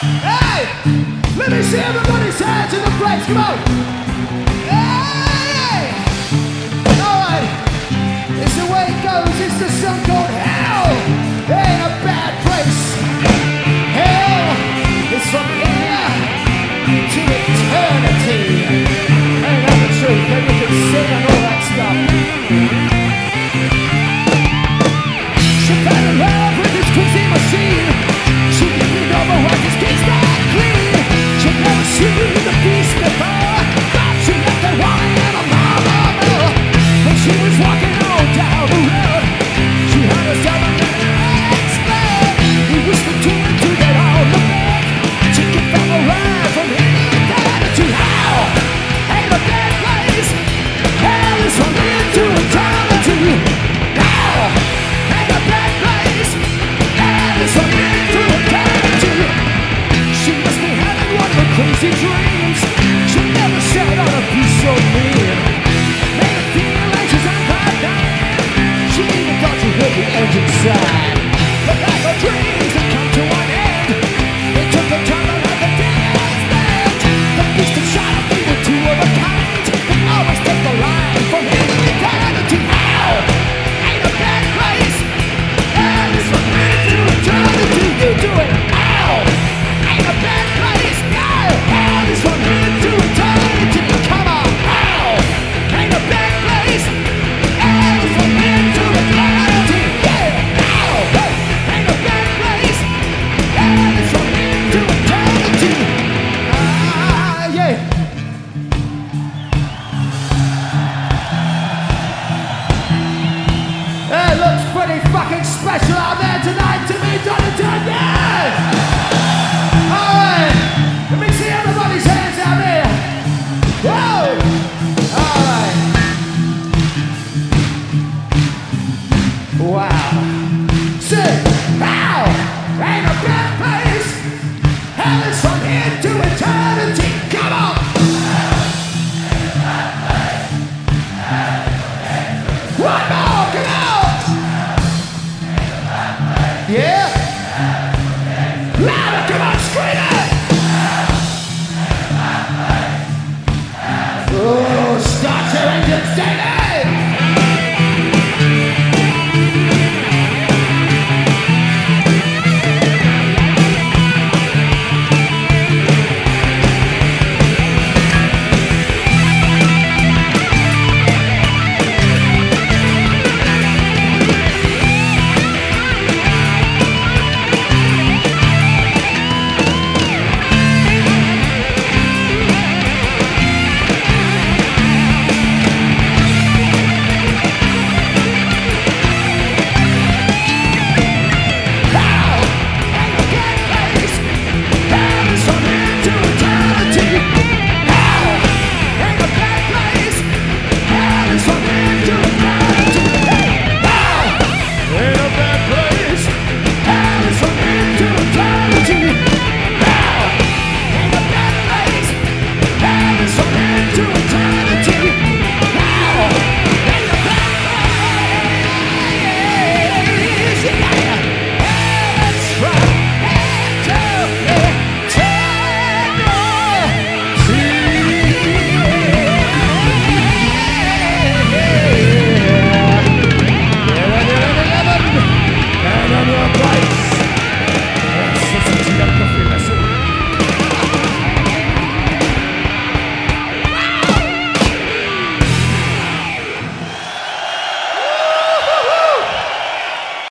Hey! Let me see everybody's hands in the place. Come on. She even thought you heard the engine side. David!